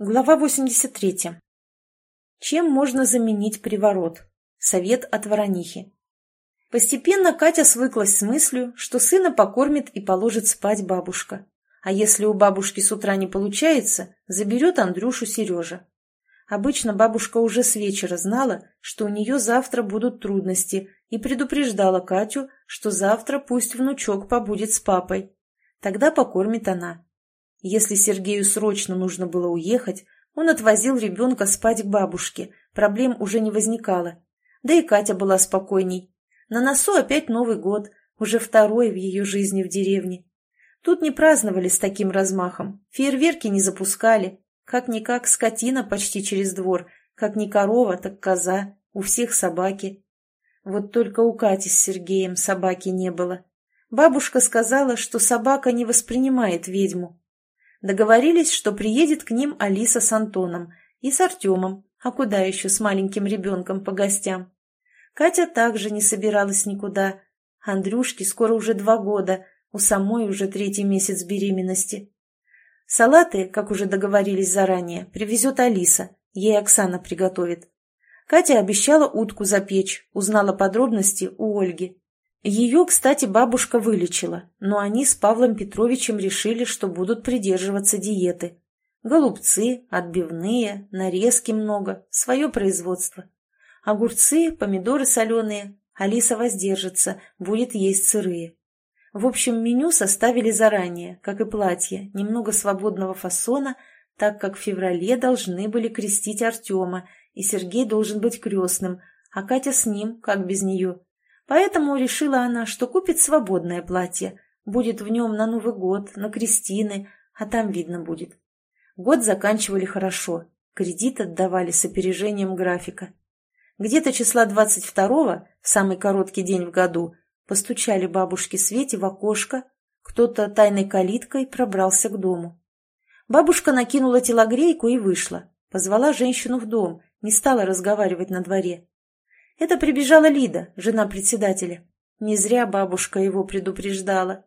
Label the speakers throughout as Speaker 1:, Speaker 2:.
Speaker 1: Глава 83. Чем можно заменить приворот? Совет от Воронихи. Постепенно Катя свыклась с мыслью, что сына покормит и положит спать бабушка. А если у бабушки с утра не получается, заберет Андрюшу Сережа. Обычно бабушка уже с вечера знала, что у нее завтра будут трудности, и предупреждала Катю, что завтра пусть внучок побудет с папой. Тогда покормит она. Если Сергею срочно нужно было уехать, он отвозил ребенка спать к бабушке, проблем уже не возникало. Да и Катя была спокойней. На носу опять Новый год, уже второй в ее жизни в деревне. Тут не праздновали с таким размахом, фейерверки не запускали. Как-никак скотина почти через двор, как не корова, так коза, у всех собаки. Вот только у Кати с Сергеем собаки не было. Бабушка сказала, что собака не воспринимает ведьму, Договорились, что приедет к ним Алиса с Антоном и с Артемом, а куда еще с маленьким ребенком по гостям. Катя также не собиралась никуда. Андрюшке скоро уже два года, у самой уже третий месяц беременности. Салаты, как уже договорились заранее, привезет Алиса, ей Оксана приготовит. Катя обещала утку запечь, узнала подробности у Ольги. Ее, кстати, бабушка вылечила, но они с Павлом Петровичем решили, что будут придерживаться диеты. Голубцы, отбивные, нарезки много, свое производство. Огурцы, помидоры соленые. Алиса воздержится, будет есть сырые. В общем, меню составили заранее, как и платье, немного свободного фасона, так как в феврале должны были крестить Артема, и Сергей должен быть крестным, а Катя с ним, как без нее. Поэтому решила она, что купит свободное платье, будет в нем на Новый год, на крестины, а там видно будет. Год заканчивали хорошо, кредит отдавали с опережением графика. Где-то числа 22-го, в самый короткий день в году, постучали бабушке Свете в окошко, кто-то тайной калиткой пробрался к дому. Бабушка накинула телогрейку и вышла, позвала женщину в дом, не стала разговаривать на дворе. Это прибежала Лида, жена председателя. Не зря бабушка его предупреждала.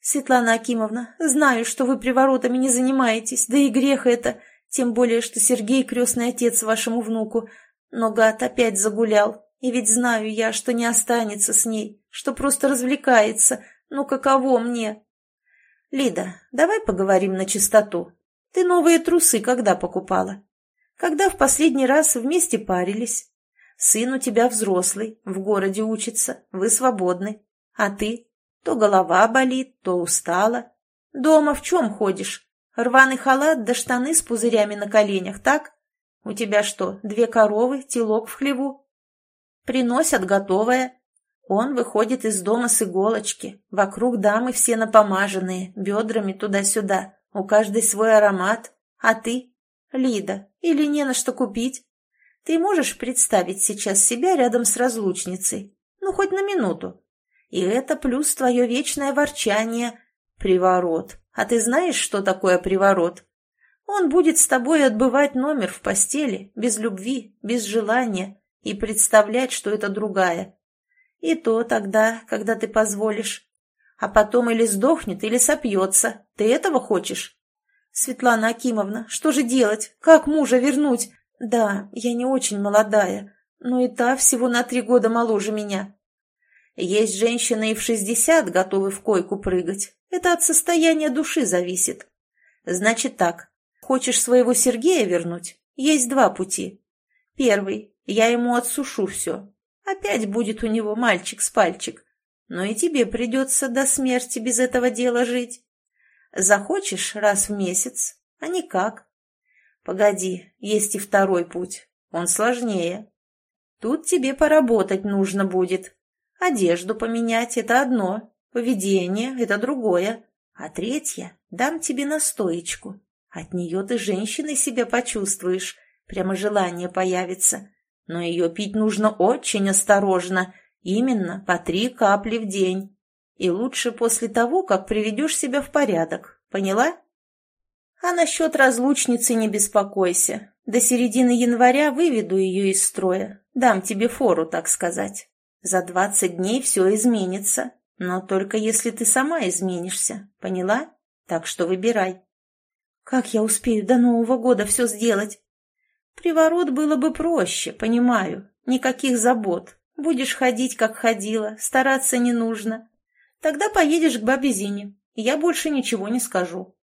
Speaker 1: «Светлана Акимовна, знаю, что вы приворотами не занимаетесь, да и грех это, тем более, что Сергей крестный отец вашему внуку. Но гад опять загулял, и ведь знаю я, что не останется с ней, что просто развлекается. Ну каково мне?» «Лида, давай поговорим на чистоту. Ты новые трусы когда покупала? Когда в последний раз вместе парились?» Сын у тебя взрослый, в городе учится, вы свободны. А ты? То голова болит, то устала. Дома в чем ходишь? Рваный халат да штаны с пузырями на коленях, так? У тебя что, две коровы, телок в хлеву? Приносят готовое. Он выходит из дома с иголочки. Вокруг дамы все напомаженные, бедрами туда-сюда. У каждой свой аромат. А ты? Лида, или не на что купить? Ты можешь представить сейчас себя рядом с разлучницей? Ну, хоть на минуту. И это плюс твое вечное ворчание. Приворот. А ты знаешь, что такое приворот? Он будет с тобой отбывать номер в постели, без любви, без желания, и представлять, что это другая. И то тогда, когда ты позволишь. А потом или сдохнет, или сопьется. Ты этого хочешь? Светлана Акимовна, что же делать? Как мужа вернуть? Да, я не очень молодая, но и та всего на три года моложе меня. Есть женщины и в шестьдесят готовы в койку прыгать. Это от состояния души зависит. Значит так, хочешь своего Сергея вернуть? Есть два пути. Первый, я ему отсушу все. Опять будет у него мальчик с пальчик. Но и тебе придется до смерти без этого дела жить. Захочешь раз в месяц, а никак. Погоди, есть и второй путь. Он сложнее. Тут тебе поработать нужно будет. Одежду поменять — это одно, поведение — это другое. А третье — дам тебе настоечку. От нее ты женщиной себя почувствуешь, прямо желание появится. Но ее пить нужно очень осторожно, именно по три капли в день. И лучше после того, как приведешь себя в порядок. Поняла? А насчет разлучницы не беспокойся. До середины января выведу ее из строя. Дам тебе фору, так сказать. За двадцать дней все изменится. Но только если ты сама изменишься. Поняла? Так что выбирай. Как я успею до Нового года все сделать? Приворот было бы проще, понимаю. Никаких забот. Будешь ходить, как ходила, стараться не нужно. Тогда поедешь к бабе Зине, я больше ничего не скажу.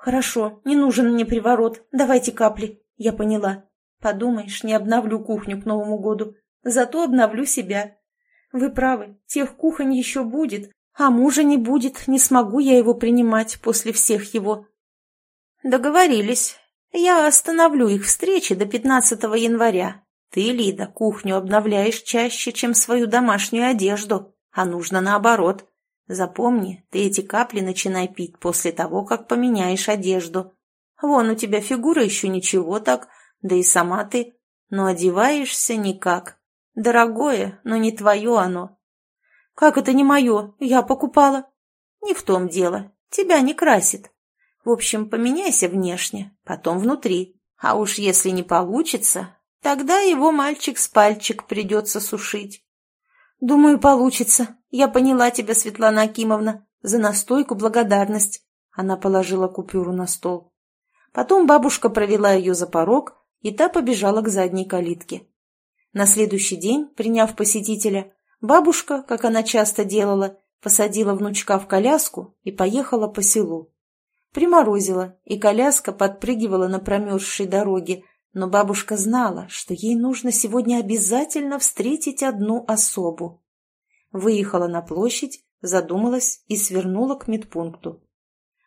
Speaker 1: Хорошо, не нужен мне приворот, давайте капли. Я поняла. Подумаешь, не обновлю кухню к Новому году, зато обновлю себя. Вы правы, тех кухонь еще будет, а мужа не будет, не смогу я его принимать после всех его. Договорились. Я остановлю их встречи до 15 января. Ты, Лида, кухню обновляешь чаще, чем свою домашнюю одежду, а нужно наоборот. Запомни, ты эти капли начинай пить после того, как поменяешь одежду. Вон у тебя фигура еще ничего так, да и сама ты, но одеваешься никак. Дорогое, но не твое оно. Как это не мое? Я покупала. Не в том дело. Тебя не красит. В общем, поменяйся внешне, потом внутри. А уж если не получится, тогда его мальчик с пальчик придется сушить. Думаю, получится. Я поняла тебя, Светлана Акимовна. За настойку благодарность. Она положила купюру на стол. Потом бабушка провела ее за порог, и та побежала к задней калитке. На следующий день, приняв посетителя, бабушка, как она часто делала, посадила внучка в коляску и поехала по селу. Приморозила, и коляска подпрыгивала на промерзшей дороге, но бабушка знала, что ей нужно сегодня обязательно встретить одну особу. Выехала на площадь, задумалась и свернула к медпункту.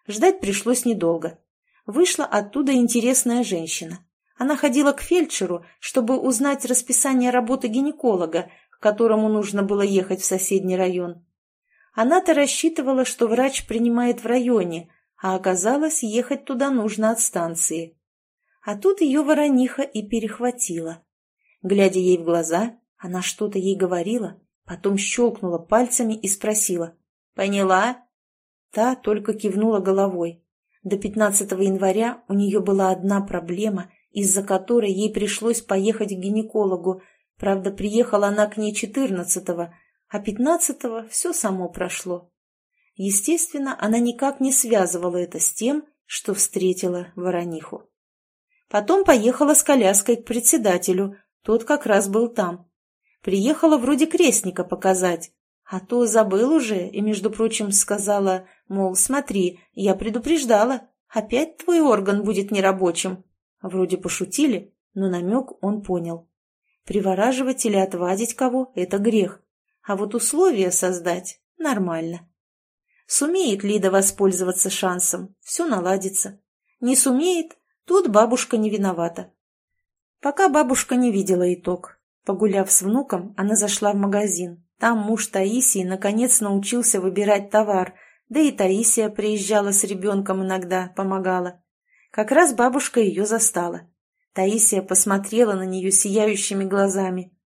Speaker 1: Ждать пришлось недолго. Вышла оттуда интересная женщина. Она ходила к фельдшеру, чтобы узнать расписание работы гинеколога, к которому нужно было ехать в соседний район. Она-то рассчитывала, что врач принимает в районе, а оказалось, ехать туда нужно от станции. А тут ее ворониха и перехватила. Глядя ей в глаза, она что-то ей говорила, потом щелкнула пальцами и спросила. «Поняла?» Та только кивнула головой. До 15 января у нее была одна проблема, из-за которой ей пришлось поехать к гинекологу. Правда, приехала она к ней 14-го, а 15-го все само прошло. Естественно, она никак не связывала это с тем, что встретила ворониху. Потом поехала с коляской к председателю, тот как раз был там. Приехала вроде крестника показать, а то забыл уже и, между прочим, сказала, мол, смотри, я предупреждала, опять твой орган будет нерабочим. Вроде пошутили, но намек он понял. Привораживать или отвадить кого – это грех, а вот условия создать – нормально. Сумеет Лида воспользоваться шансом, все наладится. Не сумеет, тут бабушка не виновата. Пока бабушка не видела итог. Погуляв с внуком, она зашла в магазин. Там муж Таисии наконец научился выбирать товар, да и Таисия приезжала с ребенком иногда, помогала. Как раз бабушка ее застала. Таисия посмотрела на нее сияющими глазами.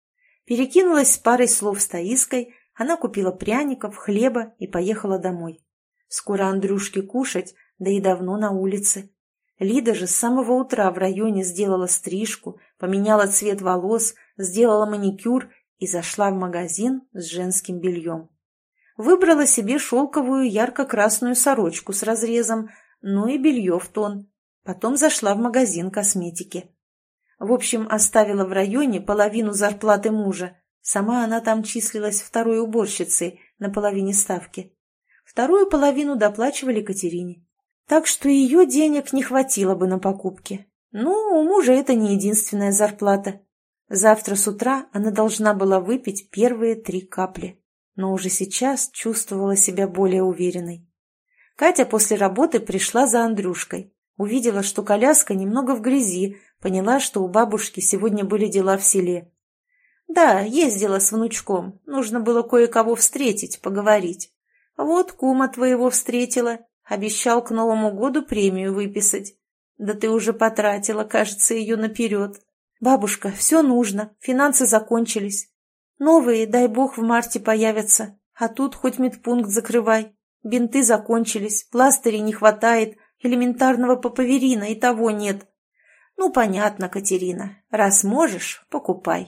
Speaker 1: Перекинулась с парой слов с Таиской, она купила пряников, хлеба и поехала домой. Скоро Андрюшке кушать, да и давно на улице. Лида же с самого утра в районе сделала стрижку, поменяла цвет волос, сделала маникюр и зашла в магазин с женским бельем. Выбрала себе шелковую ярко-красную сорочку с разрезом, ну и белье в тон. Потом зашла в магазин косметики. В общем, оставила в районе половину зарплаты мужа, Сама она там числилась второй уборщицей на половине ставки. Вторую половину доплачивали Катерине. Так что ее денег не хватило бы на покупки. Ну, у мужа это не единственная зарплата. Завтра с утра она должна была выпить первые три капли. Но уже сейчас чувствовала себя более уверенной. Катя после работы пришла за Андрюшкой. Увидела, что коляска немного в грязи, поняла, что у бабушки сегодня были дела в селе. «Да, ездила с внучком. Нужно было кое-кого встретить, поговорить. Вот кума твоего встретила. Обещал к Новому году премию выписать. Да ты уже потратила, кажется, ее наперед. Бабушка, все нужно, финансы закончились. Новые, дай бог, в марте появятся. А тут хоть медпункт закрывай. Бинты закончились, пластырей не хватает, элементарного папаверина и того нет. Ну, понятно, Катерина. Раз можешь, покупай.